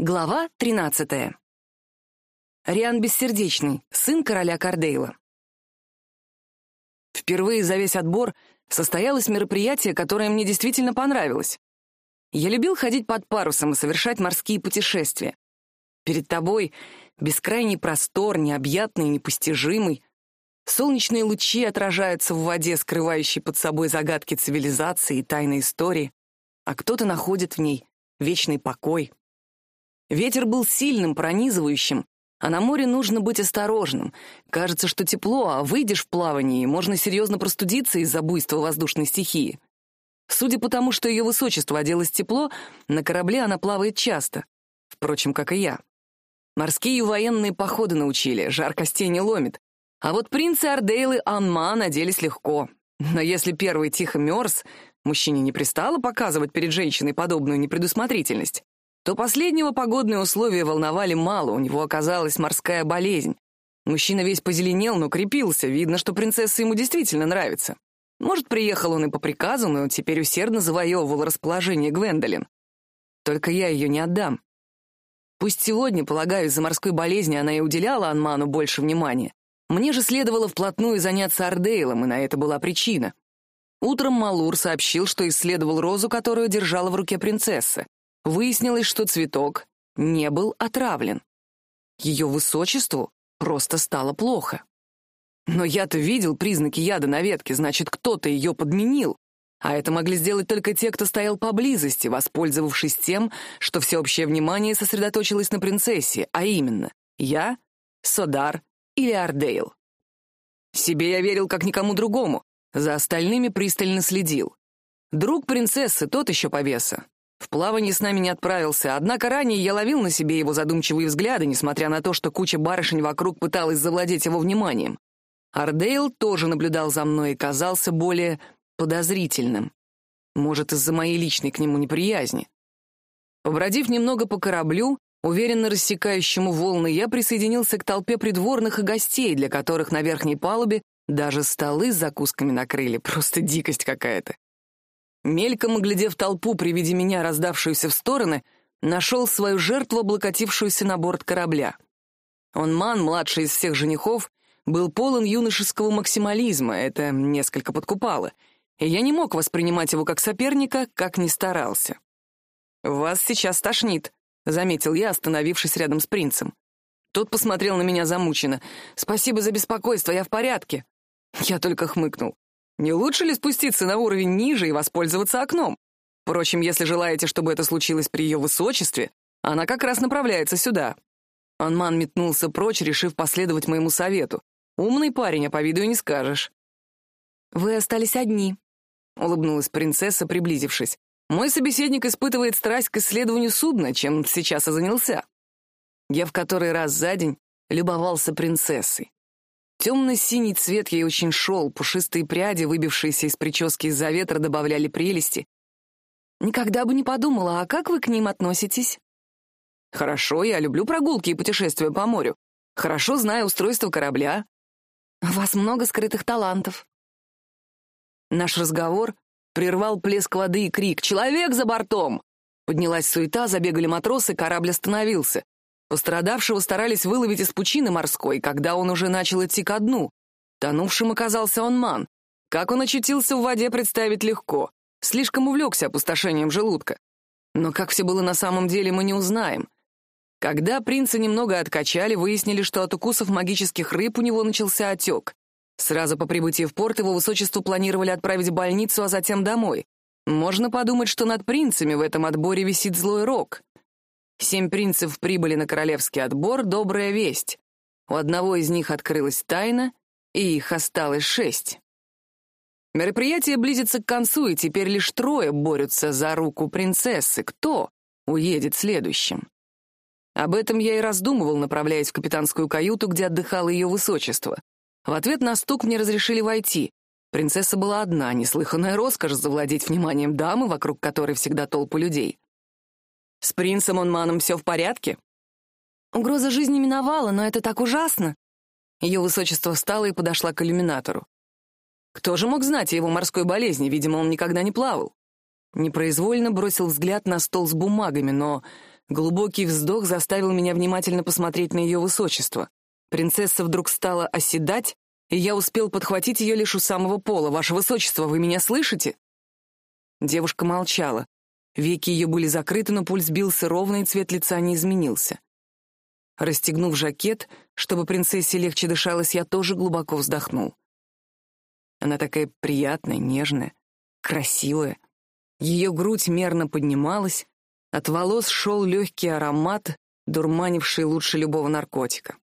Глава 13. Риан Бессердечный, сын короля Кардейла. Впервые за весь отбор состоялось мероприятие, которое мне действительно понравилось. Я любил ходить под парусом и совершать морские путешествия. Перед тобой бескрайний простор, необъятный, непостижимый. Солнечные лучи отражаются в воде, скрывающей под собой загадки цивилизации и тайны истории, а кто-то находит в ней вечный покой — Ветер был сильным, пронизывающим, а на море нужно быть осторожным. Кажется, что тепло, а выйдешь в плавание, и можно серьезно простудиться из-за буйства воздушной стихии. Судя по тому, что ее высочество оделось тепло, на корабле она плавает часто. Впрочем, как и я. Морские военные походы научили, жар костей не ломит. А вот принцы Ардейл и Анман оделись легко. Но если первый тихо мерз, мужчине не пристало показывать перед женщиной подобную непредусмотрительность то последнего погодные условия волновали мало, у него оказалась морская болезнь. Мужчина весь позеленел, но крепился, видно, что принцесса ему действительно нравится. Может, приехал он и по приказу, но теперь усердно завоевывал расположение Гвендолин. Только я ее не отдам. Пусть сегодня, полагаю, из-за морской болезни она и уделяла Анману больше внимания. Мне же следовало вплотную заняться Ардейлом, и на это была причина. Утром Малур сообщил, что исследовал розу, которую держала в руке принцесса выяснилось, что цветок не был отравлен. Ее высочеству просто стало плохо. Но я-то видел признаки яда на ветке, значит, кто-то ее подменил. А это могли сделать только те, кто стоял поблизости, воспользовавшись тем, что всеобщее внимание сосредоточилось на принцессе, а именно я, Содар или Ардейл. Себе я верил как никому другому, за остальными пристально следил. Друг принцессы, тот еще повеса, в плавание с нами не отправился, однако ранее я ловил на себе его задумчивые взгляды, несмотря на то, что куча барышень вокруг пыталась завладеть его вниманием. Ардейл тоже наблюдал за мной и казался более подозрительным. Может, из-за моей личной к нему неприязни. Побродив немного по кораблю, уверенно рассекающему волны, я присоединился к толпе придворных и гостей, для которых на верхней палубе даже столы с закусками накрыли, просто дикость какая-то. Мельком оглядев толпу при виде меня, раздавшуюся в стороны, нашел свою жертву, облокотившуюся на борт корабля. Он ман, младший из всех женихов, был полон юношеского максимализма, это несколько подкупало, и я не мог воспринимать его как соперника, как ни старался. «Вас сейчас тошнит», — заметил я, остановившись рядом с принцем. Тот посмотрел на меня замученно. «Спасибо за беспокойство, я в порядке». Я только хмыкнул. Не лучше ли спуститься на уровень ниже и воспользоваться окном? Впрочем, если желаете, чтобы это случилось при ее высочестве, она как раз направляется сюда». Анман метнулся прочь, решив последовать моему совету. «Умный парень, а по виду не скажешь». «Вы остались одни», — улыбнулась принцесса, приблизившись. «Мой собеседник испытывает страсть к исследованию судна, чем сейчас и занялся». Я в который раз за день любовался принцессой. Темно-синий цвет ей очень шел, пушистые пряди, выбившиеся из прически из-за ветра, добавляли прелести. Никогда бы не подумала, а как вы к ним относитесь? Хорошо, я люблю прогулки и путешествия по морю. Хорошо знаю устройство корабля. У вас много скрытых талантов. Наш разговор прервал плеск воды и крик «Человек за бортом!» Поднялась суета, забегали матросы, корабль остановился. Пострадавшего старались выловить из пучины морской, когда он уже начал идти ко дну. Тонувшим оказался он ман. Как он очутился в воде, представить легко. Слишком увлекся опустошением желудка. Но как все было на самом деле, мы не узнаем. Когда принца немного откачали, выяснили, что от укусов магических рыб у него начался отек. Сразу по прибытии в порт его высочество планировали отправить в больницу, а затем домой. Можно подумать, что над принцами в этом отборе висит злой рок. Семь принцев прибыли на королевский отбор, добрая весть. У одного из них открылась тайна, и их осталось шесть. Мероприятие близится к концу, и теперь лишь трое борются за руку принцессы. Кто уедет следующим? Об этом я и раздумывал, направляясь в капитанскую каюту, где отдыхало ее высочество. В ответ на стук мне разрешили войти. Принцесса была одна, неслыханная роскошь завладеть вниманием дамы, вокруг которой всегда толпы людей. С принцем Онманом все в порядке? Угроза жизни миновала, но это так ужасно. Ее высочество встала и подошла к иллюминатору. Кто же мог знать о его морской болезни? Видимо, он никогда не плавал. Непроизвольно бросил взгляд на стол с бумагами, но Глубокий вздох заставил меня внимательно посмотреть на ее высочество. Принцесса вдруг стала оседать, и я успел подхватить ее лишь у самого пола. «Ваше высочество, вы меня слышите?» Девушка молчала. Веки ее были закрыты, но пульс бился ровно, и цвет лица не изменился. Расстегнув жакет, чтобы принцессе легче дышалось, я тоже глубоко вздохнул. Она такая приятная, нежная, красивая. Ее грудь мерно поднималась, от волос шел легкий аромат, дурманивший лучше любого наркотика.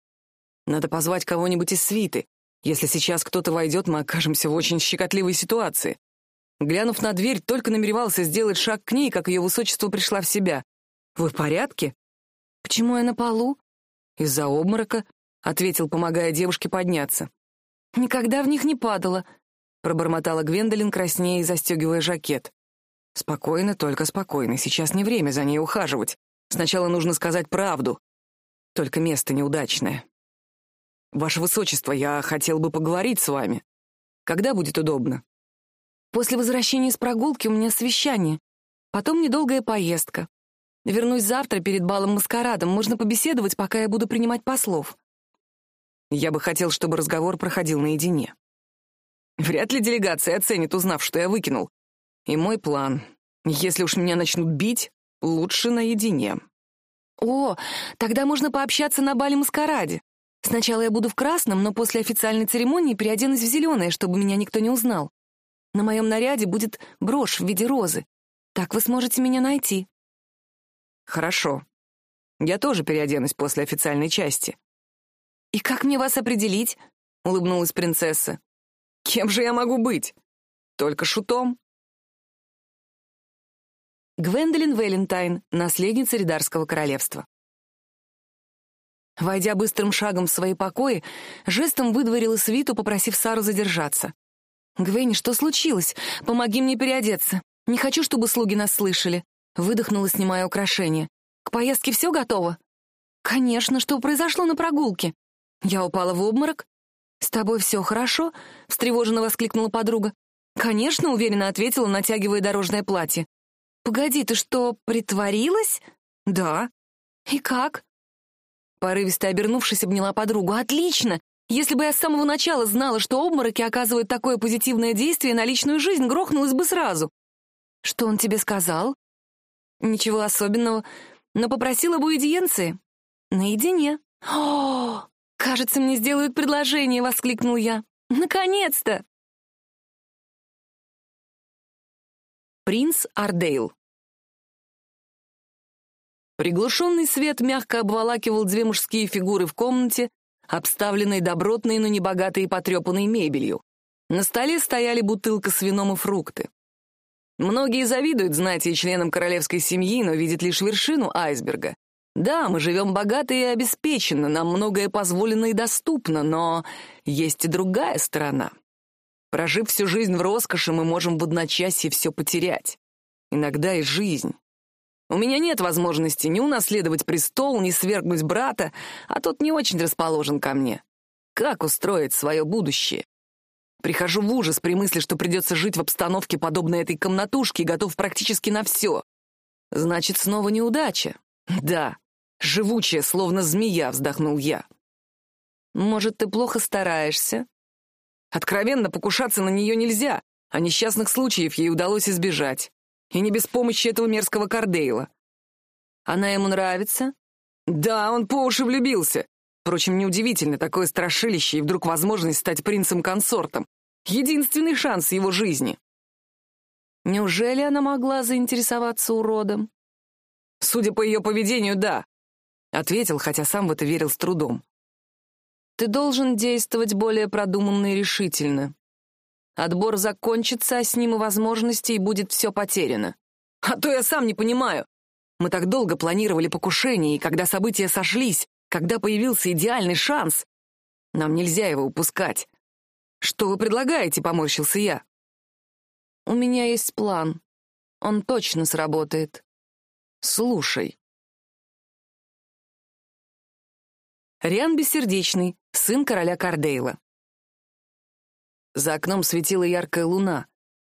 Надо позвать кого-нибудь из свиты. Если сейчас кто-то войдет, мы окажемся в очень щекотливой ситуации. Глянув на дверь, только намеревался сделать шаг к ней, как ее высочество пришла в себя. «Вы в порядке?» «Почему я на полу?» «Из-за обморока», — ответил, помогая девушке подняться. «Никогда в них не падала», — пробормотала Гвендолин, краснея и застегивая жакет. «Спокойно, только спокойно. Сейчас не время за ней ухаживать. Сначала нужно сказать правду. Только место неудачное. Ваше Высочество, я хотел бы поговорить с вами. Когда будет удобно?» «После возвращения с прогулки у меня совещание. Потом недолгая поездка. Вернусь завтра перед балом-маскарадом. Можно побеседовать, пока я буду принимать послов». Я бы хотел, чтобы разговор проходил наедине. Вряд ли делегация оценит, узнав, что я выкинул. И мой план. Если уж меня начнут бить, лучше наедине. О, тогда можно пообщаться на бале-маскараде. Сначала я буду в красном, но после официальной церемонии переоденусь в зеленое, чтобы меня никто не узнал. На моем наряде будет брошь в виде розы. Так вы сможете меня найти. Хорошо. Я тоже переоденусь после официальной части. «И как мне вас определить?» — улыбнулась принцесса. «Кем же я могу быть? Только шутом?» Гвендолин Вэлентайн, наследница Ридарского королевства. Войдя быстрым шагом в свои покои, жестом выдворила свиту, попросив Сару задержаться. «Гвенни, что случилось? Помоги мне переодеться. Не хочу, чтобы слуги нас слышали». Выдохнула, снимая украшения. «К поездке все готово?» «Конечно, что произошло на прогулке?» Я упала в обморок. «С тобой все хорошо?» — встревоженно воскликнула подруга. «Конечно», — уверенно ответила, натягивая дорожное платье. «Погоди, ты что, притворилась?» «Да». «И как?» Порывисто обернувшись, обняла подругу. «Отлично! Если бы я с самого начала знала, что обмороки оказывают такое позитивное действие на личную жизнь, грохнулась бы сразу». «Что он тебе сказал?» «Ничего особенного, но попросила бы аудиенции. Наедине». «О, «Кажется, мне сделают предложение!» — воскликнул я. «Наконец-то!» Принц Ардейл Приглушенный свет мягко обволакивал две мужские фигуры в комнате, обставленной добротной, но небогатой и потрепанной мебелью. На столе стояли бутылка с вином и фрукты. Многие завидуют знати членам королевской семьи, но видят лишь вершину айсберга. Да, мы живем богато и обеспеченно, нам многое позволено и доступно, но есть и другая сторона. Прожив всю жизнь в роскоши, мы можем в одночасье все потерять. Иногда и жизнь. У меня нет возможности ни унаследовать престол, ни свергнуть брата, а тот не очень расположен ко мне. Как устроить свое будущее? Прихожу в ужас при мысли, что придется жить в обстановке, подобной этой комнатушке, и готов практически на все. Значит, снова неудача. Да, живучая, словно змея, вздохнул я. Может, ты плохо стараешься? Откровенно покушаться на нее нельзя, а несчастных случаев ей удалось избежать. И не без помощи этого мерзкого Кардейла. Она ему нравится? Да, он по уши влюбился. Впрочем, неудивительно, такое страшилище и вдруг возможность стать принцем-консортом. Единственный шанс его жизни. Неужели она могла заинтересоваться уродом? Судя по ее поведению, да. Ответил, хотя сам в это верил с трудом. Ты должен действовать более продуманно и решительно. Отбор закончится, а с ним и возможности, и будет все потеряно. А то я сам не понимаю. Мы так долго планировали покушение, и когда события сошлись, когда появился идеальный шанс, нам нельзя его упускать. Что вы предлагаете, поморщился я. У меня есть план. Он точно сработает. Слушай. Риан Бессердечный, сын короля Кардейла. За окном светила яркая луна.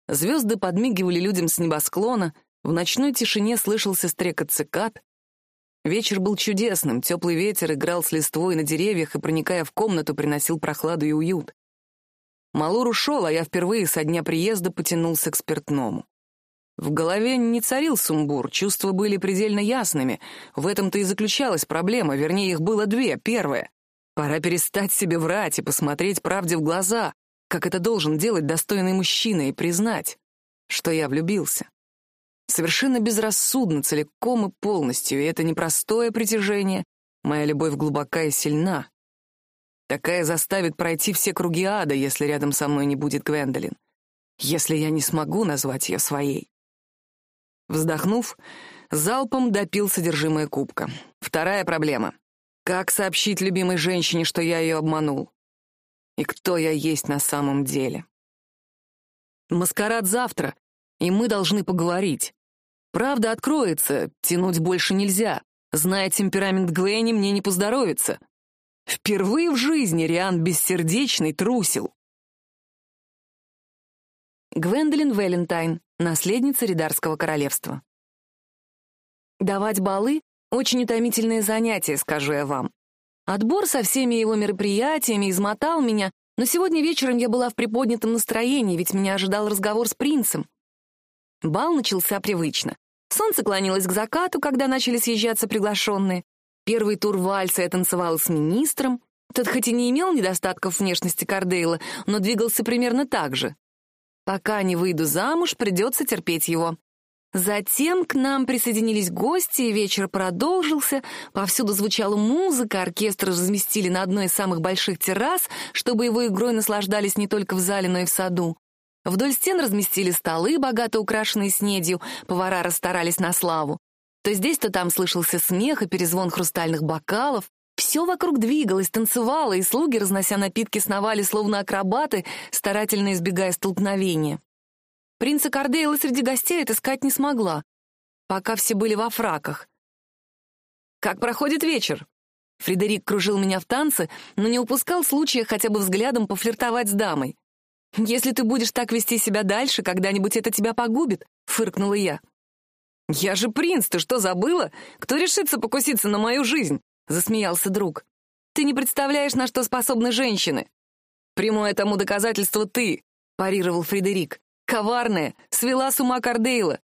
Звезды подмигивали людям с небосклона, в ночной тишине слышался стрекот цикад. Вечер был чудесным, теплый ветер играл с листвой на деревьях и, проникая в комнату, приносил прохладу и уют. Малур ушел, а я впервые со дня приезда потянулся к спиртному. В голове не царил сумбур, чувства были предельно ясными. В этом-то и заключалась проблема, вернее, их было две. Первое — пора перестать себе врать и посмотреть правде в глаза, как это должен делать достойный мужчина, и признать, что я влюбился. Совершенно безрассудно, целиком и полностью, и это непростое притяжение. Моя любовь глубока и сильна. Такая заставит пройти все круги ада, если рядом со мной не будет Гвендолин. Если я не смогу назвать ее своей. Вздохнув, залпом допил содержимое кубка. Вторая проблема. Как сообщить любимой женщине, что я ее обманул? И кто я есть на самом деле? Маскарад завтра, и мы должны поговорить. Правда откроется, тянуть больше нельзя. Зная темперамент Гвенни, мне не поздоровится. Впервые в жизни Риан Бессердечный трусил. Гвендолин Вэлентайн, наследница Ридарского королевства. Давать балы — очень утомительное занятие, скажу я вам. Отбор со всеми его мероприятиями измотал меня, но сегодня вечером я была в приподнятом настроении, ведь меня ожидал разговор с принцем. Бал начался привычно. Солнце клонилось к закату, когда начали съезжаться приглашенные. Первый тур вальса я танцевала с министром. Тот хоть и не имел недостатков внешности Кардейла, но двигался примерно так же. Пока не выйду замуж, придется терпеть его. Затем к нам присоединились гости, и вечер продолжился. Повсюду звучала музыка, оркестр разместили на одной из самых больших террас, чтобы его игрой наслаждались не только в зале, но и в саду. Вдоль стен разместили столы, богато украшенные снедью, повара расстарались на славу. То здесь, то там слышался смех и перезвон хрустальных бокалов. Все вокруг двигалось, танцевало, и слуги, разнося напитки, сновали, словно акробаты, старательно избегая столкновения. Принца Кардейла среди гостей отыскать не смогла, пока все были во фраках. «Как проходит вечер?» Фредерик кружил меня в танце, но не упускал случая хотя бы взглядом пофлиртовать с дамой. «Если ты будешь так вести себя дальше, когда-нибудь это тебя погубит», — фыркнула я. «Я же принц, ты что, забыла? Кто решится покуситься на мою жизнь?» засмеялся друг. «Ты не представляешь, на что способны женщины!» «Прямое тому доказательство ты!» — парировал Фредерик. «Коварная, свела с ума Кардейла!»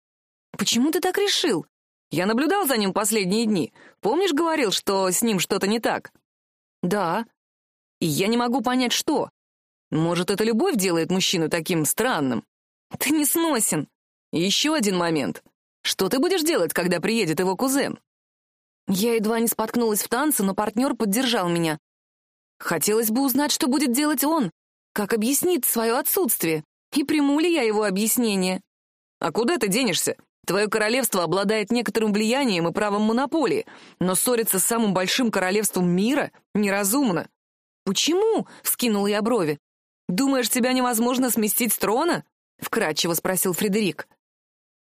«Почему ты так решил?» «Я наблюдал за ним последние дни. Помнишь, говорил, что с ним что-то не так?» «Да». «И я не могу понять, что. Может, это любовь делает мужчину таким странным?» «Ты не сносен!» «Еще один момент. Что ты будешь делать, когда приедет его кузен?» Я едва не споткнулась в танце, но партнер поддержал меня. Хотелось бы узнать, что будет делать он, как объяснит свое отсутствие, и приму ли я его объяснение. А куда ты денешься? Твое королевство обладает некоторым влиянием и правом монополии, но ссориться с самым большим королевством мира неразумно. «Почему?» — вскинул я брови. «Думаешь, тебя невозможно сместить с трона?» — вкратчиво спросил Фредерик.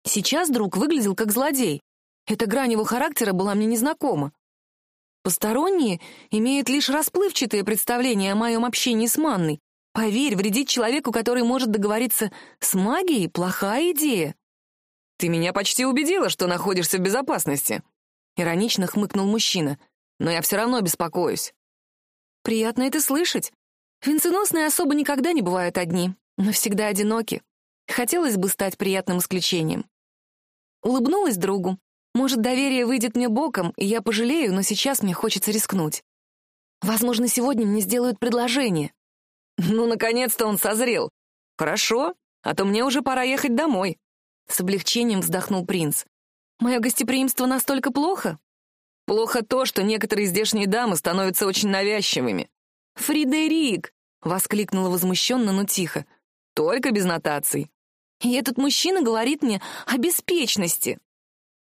Сейчас друг выглядел как злодей. Эта грань его характера была мне незнакома. Посторонние имеют лишь расплывчатые представления о моем общении с Манной. Поверь, вредить человеку, который может договориться с магией, плохая идея. Ты меня почти убедила, что находишься в безопасности. Иронично хмыкнул мужчина. Но я все равно беспокоюсь. Приятно это слышать. Венценосные особо никогда не бывают одни, но всегда одиноки. Хотелось бы стать приятным исключением. Улыбнулась другу, может, доверие выйдет мне боком, и я пожалею, но сейчас мне хочется рискнуть. Возможно, сегодня мне сделают предложение. Ну, наконец-то он созрел. Хорошо, а то мне уже пора ехать домой. С облегчением вздохнул принц. Мое гостеприимство настолько плохо? Плохо то, что некоторые здешние дамы становятся очень навязчивыми. «Фридерик!» — воскликнула возмущенно, но тихо. «Только без нотаций». И этот мужчина говорит мне о беспечности.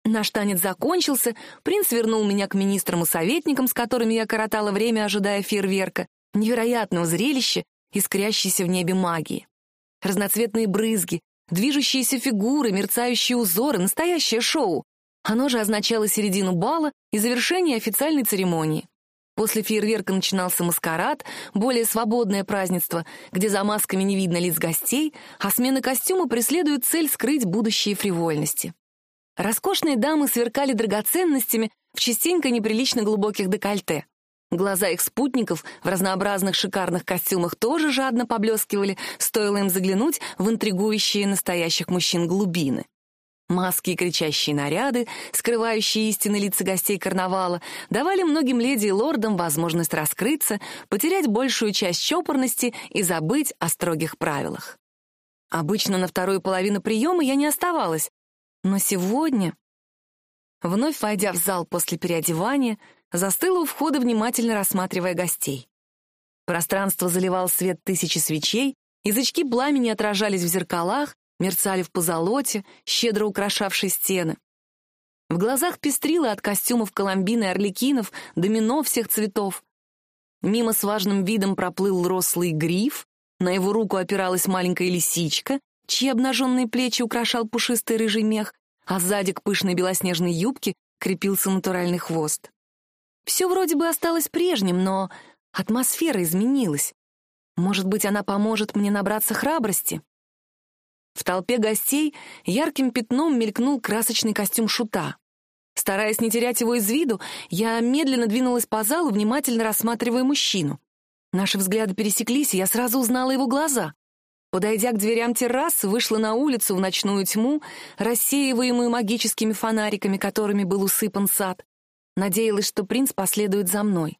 Наш танец закончился, принц вернул меня к министрам и советникам, с которыми я коротала время, ожидая фейерверка, невероятного зрелища, искрящейся в небе магии. Разноцветные брызги, движущиеся фигуры, мерцающие узоры, настоящее шоу. Оно же означало середину бала и завершение официальной церемонии. После фейерверка начинался маскарад, более свободное празднество, где за масками не видно лиц гостей, а смена костюма преследует цель скрыть будущие фривольности. Роскошные дамы сверкали драгоценностями, в частенько неприлично глубоких декольте. Глаза их спутников в разнообразных шикарных костюмах тоже жадно поблескивали, стоило им заглянуть в интригующие настоящих мужчин глубины. Маски и кричащие наряды, скрывающие истинные лица гостей карнавала, давали многим леди и лордам возможность раскрыться, потерять большую часть чопорности и забыть о строгих правилах. Обычно на вторую половину приема я не оставалась, но сегодня, вновь войдя в зал после переодевания, застыла у входа, внимательно рассматривая гостей. Пространство заливал свет тысячи свечей, язычки пламени отражались в зеркалах, мерцали в позолоте, щедро украшавшей стены. В глазах пестрило от костюмов коломбины и орликинов, домино всех цветов. Мимо с важным видом проплыл рослый гриф, на его руку опиралась маленькая лисичка, чьи обнаженные плечи украшал пушистый рыжий мех, а сзади к пышной белоснежной юбке крепился натуральный хвост. Все вроде бы осталось прежним, но атмосфера изменилась. Может быть, она поможет мне набраться храбрости? В толпе гостей ярким пятном мелькнул красочный костюм шута. Стараясь не терять его из виду, я медленно двинулась по залу, внимательно рассматривая мужчину. Наши взгляды пересеклись, и я сразу узнала его глаза. Подойдя к дверям террасы, вышла на улицу в ночную тьму, рассеиваемую магическими фонариками, которыми был усыпан сад. Надеялась, что принц последует за мной.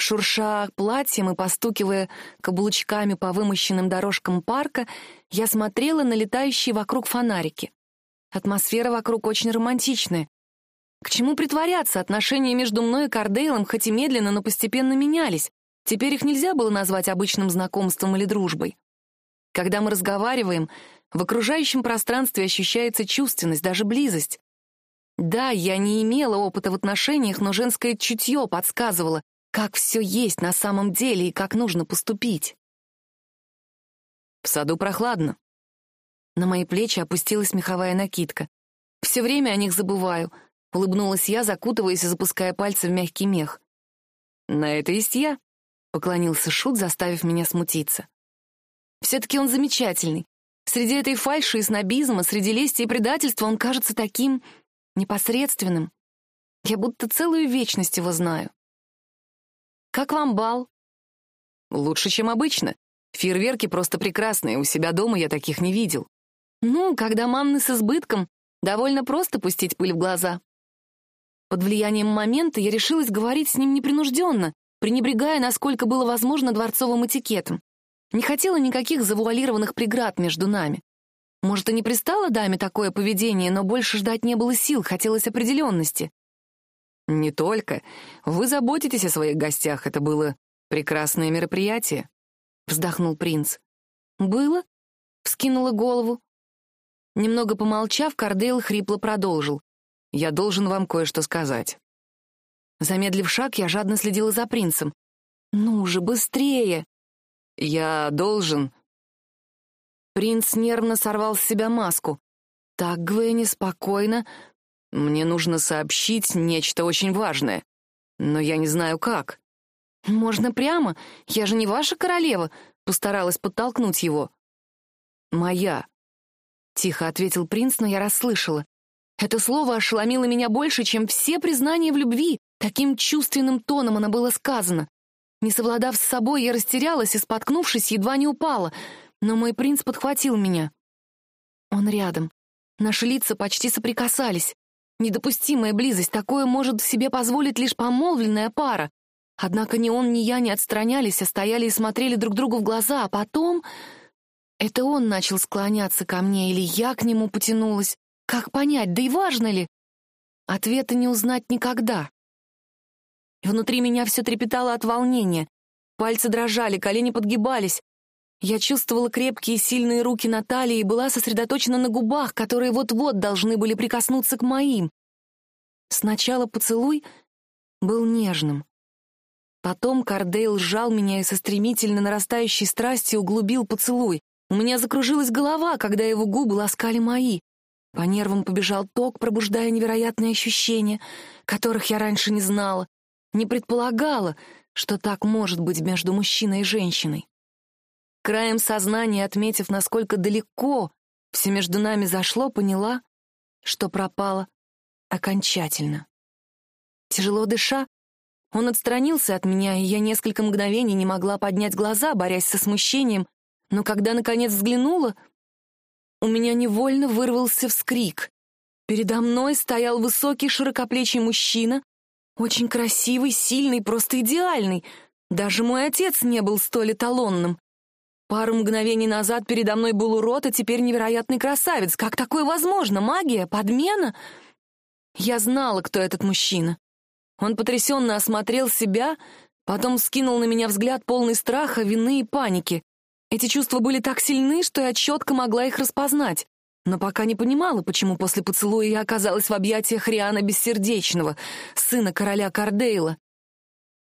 Шурша платьем и постукивая каблучками по вымощенным дорожкам парка, я смотрела на летающие вокруг фонарики. Атмосфера вокруг очень романтичная. К чему притворяться? Отношения между мной и Кардейлом хоть и медленно, но постепенно менялись. Теперь их нельзя было назвать обычным знакомством или дружбой. Когда мы разговариваем, в окружающем пространстве ощущается чувственность, даже близость. Да, я не имела опыта в отношениях, но женское чутье подсказывало, как все есть на самом деле и как нужно поступить. В саду прохладно. На мои плечи опустилась меховая накидка. Все время о них забываю. Улыбнулась я, закутываясь и запуская пальцы в мягкий мех. «На это есть я», — поклонился Шут, заставив меня смутиться. «Все-таки он замечательный. Среди этой фальши и снобизма, среди лести и предательства он кажется таким непосредственным. Я будто целую вечность его знаю. Как вам бал? Лучше, чем обычно. Фейерверки просто прекрасные, у себя дома я таких не видел. Ну, когда манны с избытком, довольно просто пустить пыль в глаза. Под влиянием момента я решилась говорить с ним непринужденно, пренебрегая, насколько было возможно, дворцовым этикетом. Не хотела никаких завуалированных преград между нами. Может, и не пристало даме такое поведение, но больше ждать не было сил, хотелось определенности. «Не только. Вы заботитесь о своих гостях. Это было прекрасное мероприятие», — вздохнул принц. «Было?» — вскинула голову. Немного помолчав, Кардейл хрипло продолжил. «Я должен вам кое-что сказать». Замедлив шаг, я жадно следила за принцем. «Ну же, быстрее!» «Я должен...» Принц нервно сорвал с себя маску. «Так, Гвенни, спокойно. Мне нужно сообщить нечто очень важное, но я не знаю как. Можно прямо? Я же не ваша королева, постаралась подтолкнуть его. Моя, тихо ответил принц, но я расслышала. Это слово ошеломило меня больше, чем все признания в любви. Таким чувственным тоном оно было сказано. Не совладав с собой, я растерялась и, споткнувшись, едва не упала. Но мой принц подхватил меня. Он рядом. Наши лица почти соприкасались. Недопустимая близость, такое может себе позволить лишь помолвленная пара. Однако ни он, ни я не отстранялись, а стояли и смотрели друг другу в глаза, а потом... Это он начал склоняться ко мне, или я к нему потянулась. Как понять, да и важно ли? Ответа не узнать никогда. Внутри меня все трепетало от волнения. Пальцы дрожали, колени подгибались. Я чувствовала крепкие сильные руки Натальи и была сосредоточена на губах, которые вот-вот должны были прикоснуться к моим. Сначала поцелуй был нежным. Потом Кардейл сжал меня и со стремительно нарастающей страстью углубил поцелуй. У меня закружилась голова, когда его губы ласкали мои. По нервам побежал ток, пробуждая невероятные ощущения, которых я раньше не знала, не предполагала, что так может быть между мужчиной и женщиной. Краем сознания, отметив, насколько далеко все между нами зашло, поняла, что пропала окончательно. Тяжело дыша, он отстранился от меня, и я несколько мгновений не могла поднять глаза, борясь со смущением, но когда, наконец, взглянула, у меня невольно вырвался вскрик. Передо мной стоял высокий широкоплечий мужчина, очень красивый, сильный, просто идеальный. Даже мой отец не был столь эталонным. Пару мгновений назад передо мной был урод, а теперь невероятный красавец. Как такое возможно? Магия? Подмена? Я знала, кто этот мужчина. Он потрясенно осмотрел себя, потом скинул на меня взгляд полный страха, вины и паники. Эти чувства были так сильны, что я четко могла их распознать, но пока не понимала, почему после поцелуя я оказалась в объятиях Риана Бессердечного, сына короля Кардейла.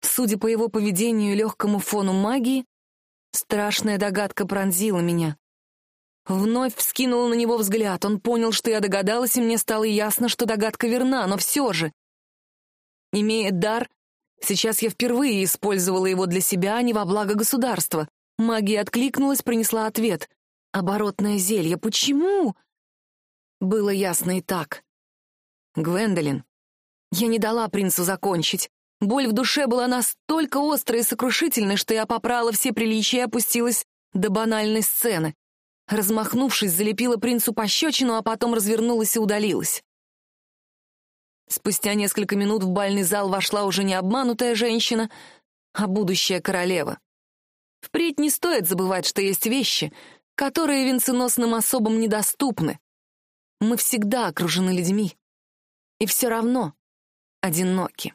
Судя по его поведению и легкому фону магии, страшная догадка пронзила меня. Вновь вскинула на него взгляд. Он понял, что я догадалась, и мне стало ясно, что догадка верна, но все же. Имея дар, сейчас я впервые использовала его для себя, а не во благо государства. Магия откликнулась, принесла ответ. «Оборотное зелье. Почему?» Было ясно и так. «Гвендолин, я не дала принцу закончить. Боль в душе была настолько острой и сокрушительной, что я попрала все приличия и опустилась до банальной сцены. Размахнувшись, залепила принцу пощечину, а потом развернулась и удалилась. Спустя несколько минут в бальный зал вошла уже не обманутая женщина, а будущая королева. Впредь не стоит забывать, что есть вещи, которые венценосным особам недоступны. Мы всегда окружены людьми. И все равно одиноки.